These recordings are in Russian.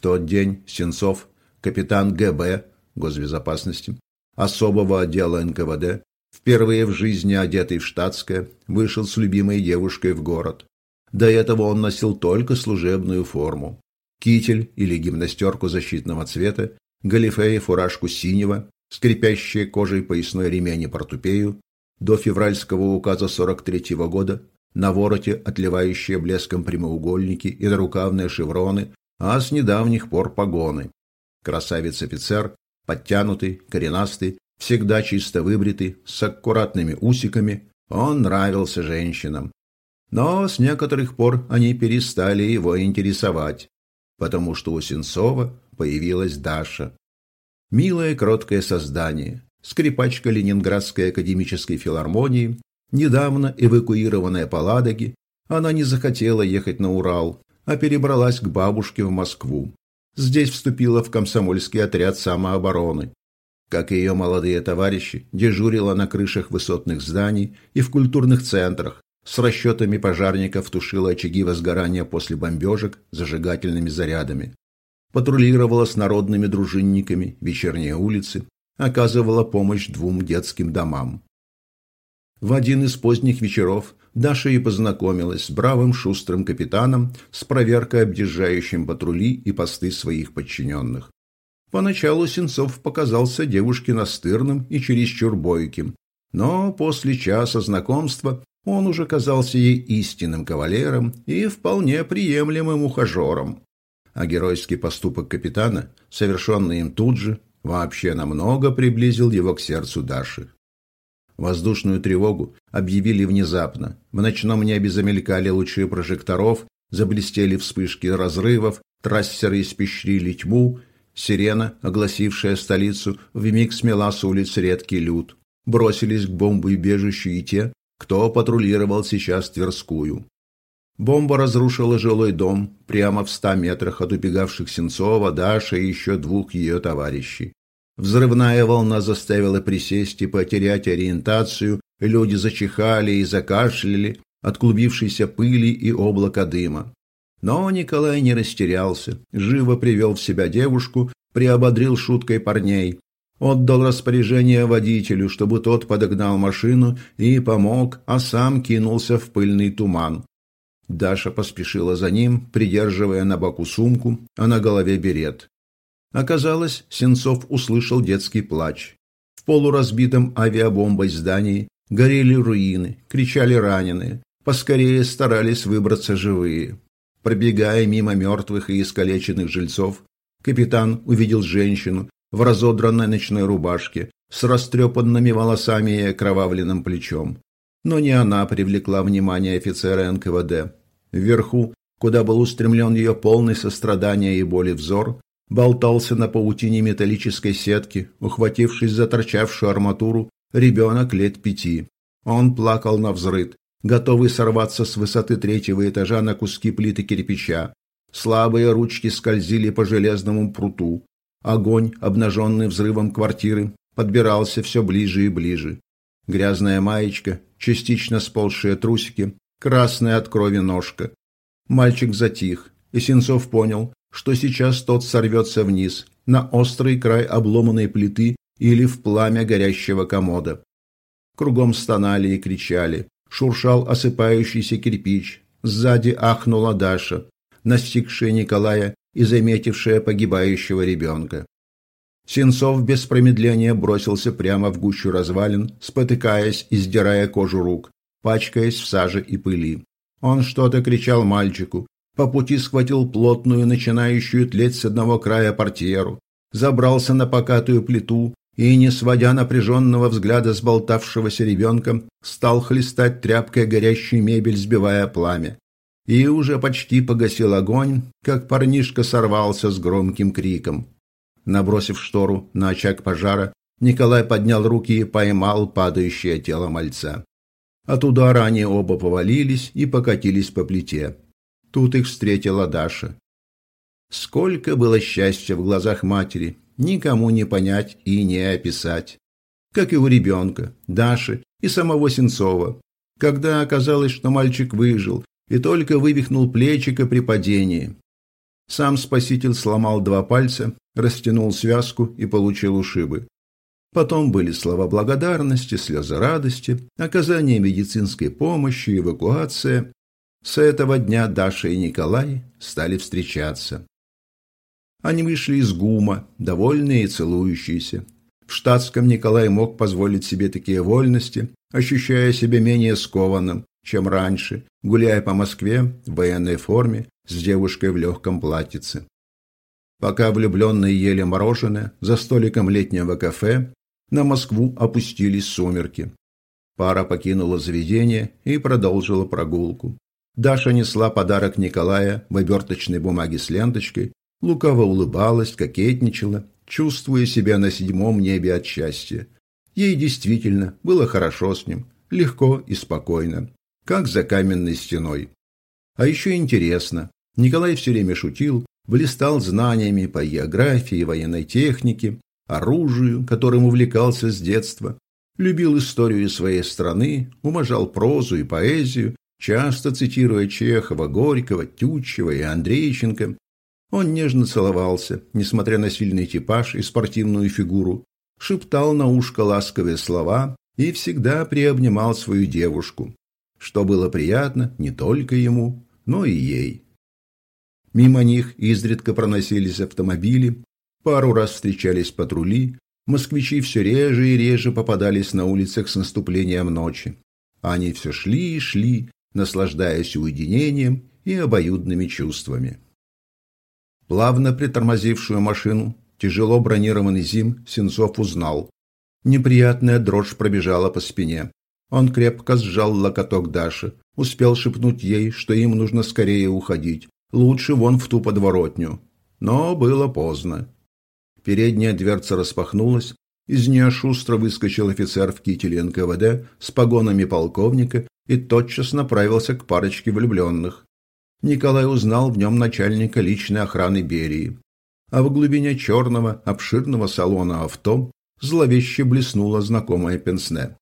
Тот день Сенцов, капитан ГБ госбезопасности, особого отдела НКВД, впервые в жизни одетый в штатское, вышел с любимой девушкой в город. До этого он носил только служебную форму. Китель или гимнастерку защитного цвета, галифе и фуражку синего, скрипящие кожей поясной ремень и портупею, до февральского указа 43 -го года, на вороте отливающие блеском прямоугольники и нарукавные шевроны, а с недавних пор погоны. Красавец-офицер, подтянутый, коренастый, всегда чисто выбритый, с аккуратными усиками, он нравился женщинам. Но с некоторых пор они перестали его интересовать, потому что у Сенцова появилась Даша. Милое кроткое создание, скрипачка Ленинградской академической филармонии, недавно эвакуированная по Ладоге, она не захотела ехать на Урал, а перебралась к бабушке в Москву. Здесь вступила в комсомольский отряд самообороны. Как и ее молодые товарищи, дежурила на крышах высотных зданий и в культурных центрах, с расчетами пожарников тушила очаги возгорания после бомбежек зажигательными зарядами. Патрулировала с народными дружинниками вечерние улицы, оказывала помощь двум детским домам. В один из поздних вечеров Даша и познакомилась с бравым шустрым капитаном с проверкой объезжающим патрули и посты своих подчиненных. Поначалу Сенцов показался девушке настырным и чересчур бойким, но после часа знакомства он уже казался ей истинным кавалером и вполне приемлемым ухажером. А геройский поступок капитана, совершенный им тут же, вообще намного приблизил его к сердцу Даши. Воздушную тревогу объявили внезапно. В ночном небе замелькали лучи прожекторов, заблестели вспышки разрывов, трассеры испещрили тьму, сирена, огласившая столицу, вмиг смела с улиц редкий люд. Бросились к бомбоубежищу и те, кто патрулировал сейчас Тверскую. Бомба разрушила жилой дом прямо в ста метрах от убегавших Сенцова, Даши и еще двух ее товарищей. Взрывная волна заставила присесть и потерять ориентацию, люди зачихали и закашляли от клубившейся пыли и облака дыма. Но Николай не растерялся, живо привел в себя девушку, приободрил шуткой парней, отдал распоряжение водителю, чтобы тот подогнал машину и помог, а сам кинулся в пыльный туман. Даша поспешила за ним, придерживая на боку сумку, а на голове берет. Оказалось, Сенцов услышал детский плач. В полуразбитом авиабомбой здании горели руины, кричали раненые, поскорее старались выбраться живые. Пробегая мимо мертвых и искалеченных жильцов, капитан увидел женщину в разодранной ночной рубашке с растрепанными волосами и окровавленным плечом. Но не она привлекла внимание офицера НКВД. Вверху, куда был устремлен ее полный сострадания и боли взор, болтался на паутине металлической сетки, ухватившись за торчавшую арматуру, ребенок лет пяти. Он плакал на взрыд, готовый сорваться с высоты третьего этажа на куски плиты кирпича. Слабые ручки скользили по железному пруту. Огонь, обнаженный взрывом квартиры, подбирался все ближе и ближе. Грязная маечка, частично сползшие трусики, красная от крови ножка. Мальчик затих, и Сенцов понял, что сейчас тот сорвется вниз, на острый край обломанной плиты или в пламя горящего комода. Кругом стонали и кричали, шуршал осыпающийся кирпич, сзади ахнула Даша, настигшая Николая и заметившая погибающего ребенка. Сенцов без промедления бросился прямо в гущу развалин, спотыкаясь и сдирая кожу рук, пачкаясь в саже и пыли. Он что-то кричал мальчику, по пути схватил плотную, начинающую тлеть с одного края портьеру, забрался на покатую плиту и, не сводя напряженного взгляда с болтавшегося ребенка, стал хлестать тряпкой горящую мебель, сбивая пламя. И уже почти погасил огонь, как парнишка сорвался с громким криком. Набросив штору на очаг пожара, Николай поднял руки и поймал падающее тело мальца. От удара они оба повалились и покатились по плите. Тут их встретила Даша. Сколько было счастья в глазах матери, никому не понять и не описать. Как и у ребенка, Даши и самого Сенцова, когда оказалось, что мальчик выжил и только вывихнул плечико при падении. Сам спаситель сломал два пальца, растянул связку и получил ушибы. Потом были слова благодарности, слезы радости, оказание медицинской помощи, эвакуация. С этого дня Даша и Николай стали встречаться. Они вышли из ГУМа, довольные и целующиеся. В штатском Николай мог позволить себе такие вольности, ощущая себя менее скованным, чем раньше, гуляя по Москве в военной форме с девушкой в легком платьице. Пока влюбленные ели мороженое за столиком летнего кафе, на Москву опустились сумерки. Пара покинула заведение и продолжила прогулку. Даша несла подарок Николая в оберточной бумаге с ленточкой, лукаво улыбалась, кокетничала, чувствуя себя на седьмом небе от счастья. Ей действительно было хорошо с ним, легко и спокойно, как за каменной стеной. А еще интересно, Николай все время шутил, блистал знаниями по географии, военной технике, оружию, которым увлекался с детства, любил историю своей страны, уважал прозу и поэзию, часто цитируя Чехова, Горького, Тютчева и Андрейченко, он нежно целовался, несмотря на сильный типаж и спортивную фигуру, шептал на ушко ласковые слова и всегда приобнимал свою девушку, что было приятно не только ему, но и ей. Мимо них изредка проносились автомобили, пару раз встречались патрули, москвичи все реже и реже попадались на улицах с наступлением ночи. Они все шли и шли, наслаждаясь уединением и обоюдными чувствами. Плавно притормозившую машину, тяжело бронированный Зим, Сенцов узнал. Неприятная дрожь пробежала по спине. Он крепко сжал локоток Даши, успел шепнуть ей, что им нужно скорее уходить. Лучше вон в ту подворотню. Но было поздно. Передняя дверца распахнулась, из нее шустро выскочил офицер в кителе НКВД с погонами полковника и тотчас направился к парочке влюбленных. Николай узнал в нем начальника личной охраны Берии. А в глубине черного, обширного салона авто зловеще блеснула знакомая пенсне.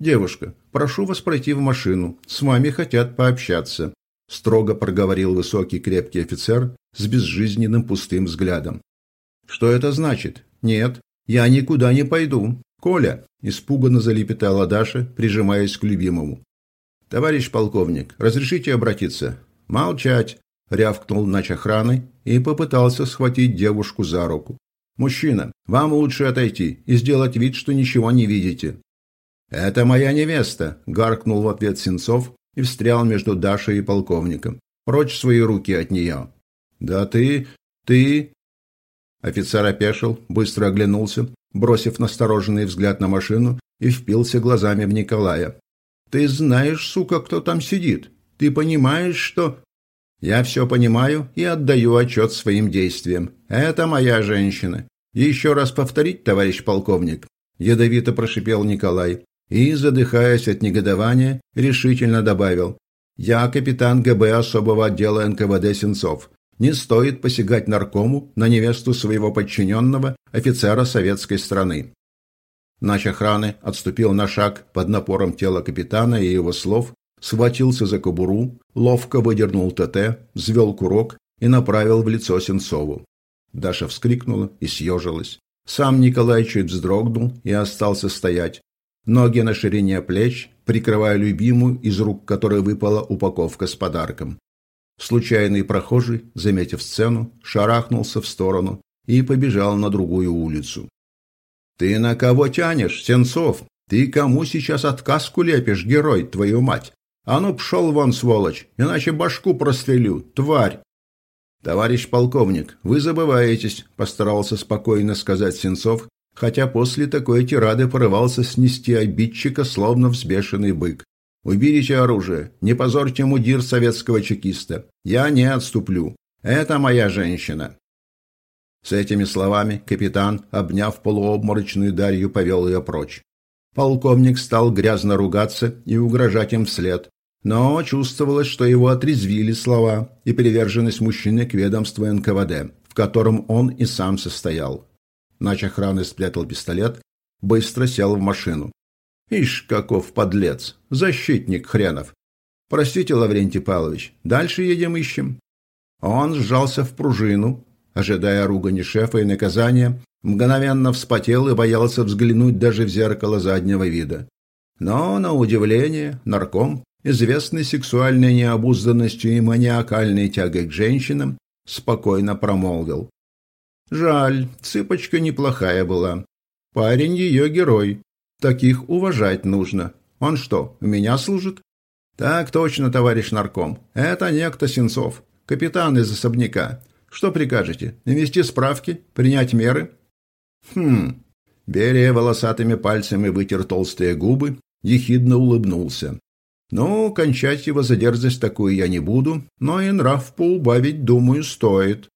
«Девушка, прошу вас пройти в машину. С вами хотят пообщаться», – строго проговорил высокий крепкий офицер с безжизненным пустым взглядом. «Что это значит? Нет, я никуда не пойду. Коля!» – испуганно залепетала Даша, прижимаясь к любимому. «Товарищ полковник, разрешите обратиться? «Молчать!» – рявкнул нач охраны и попытался схватить девушку за руку. «Мужчина, вам лучше отойти и сделать вид, что ничего не видите». «Это моя невеста!» – гаркнул в ответ Сенцов и встрял между Дашей и полковником. «Прочь свои руки от нее!» «Да ты... ты...» Офицер опешил, быстро оглянулся, бросив настороженный взгляд на машину и впился глазами в Николая. «Ты знаешь, сука, кто там сидит? Ты понимаешь, что...» «Я все понимаю и отдаю отчет своим действиям. Это моя женщина. Еще раз повторить, товарищ полковник?» Ядовито прошипел Николай и, задыхаясь от негодования, решительно добавил. «Я капитан ГБ особого отдела НКВД Сенцов. Не стоит посягать наркому на невесту своего подчиненного, офицера советской страны». Нач охраны отступил на шаг под напором тела капитана и его слов, схватился за кобуру, ловко выдернул ТТ, взвел курок и направил в лицо Сенцову. Даша вскрикнула и съежилась. Сам Николай чуть вздрогнул и остался стоять. Ноги на ширине плеч, прикрывая любимую, из рук которой выпала упаковка с подарком. Случайный прохожий, заметив сцену, шарахнулся в сторону и побежал на другую улицу. «Ты на кого тянешь, Сенцов? Ты кому сейчас отказку лепишь, герой, твою мать? «А ну, пшел вон, сволочь, иначе башку прострелю, тварь!» «Товарищ полковник, вы забываетесь», – постарался спокойно сказать Сенцов, хотя после такой тирады порывался снести обидчика, словно взбешенный бык. «Уберите оружие, не позорьте мудир советского чекиста. Я не отступлю. Это моя женщина». С этими словами капитан, обняв полуобморочную Дарью, повел ее прочь. Полковник стал грязно ругаться и угрожать им вслед, но чувствовалось, что его отрезвили слова и приверженность мужчины к ведомству НКВД, в котором он и сам состоял. Нач охраны спрятал пистолет, быстро сел в машину. «Ишь, каков подлец! Защитник хренов! Простите, Лаврентий Павлович, дальше едем ищем?» Он сжался в пружину, ожидая ругани шефа и наказания, мгновенно вспотел и боялся взглянуть даже в зеркало заднего вида. Но, на удивление, нарком, известный сексуальной необузданностью и маниакальной тягой к женщинам, спокойно промолвил. «Жаль, цыпочка неплохая была. Парень ее герой. Таких уважать нужно. Он что, у меня служит?» «Так точно, товарищ нарком. Это некто Сенцов, капитан из особняка. Что прикажете, навести справки, принять меры?» «Хм...» Берия волосатыми пальцами вытер толстые губы, ехидно улыбнулся. «Ну, кончать его за дерзость такую я не буду, но и нрав поубавить, думаю, стоит.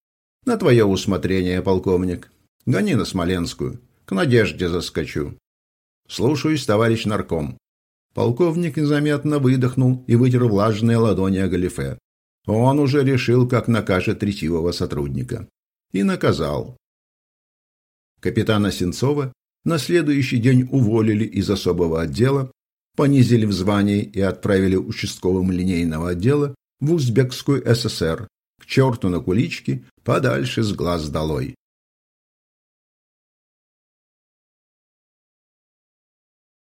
На твое усмотрение, полковник. Гони на Смоленскую. К Надежде заскочу». «Слушаюсь, товарищ нарком». Полковник незаметно выдохнул и вытер влажные ладони о галифе. Он уже решил, как накажет ретивого сотрудника. И наказал. Капитана Сенцова на следующий день уволили из особого отдела, понизили в звании и отправили участковым линейного отдела в Узбекскую ССР, к черту на куличке, подальше с глаз долой.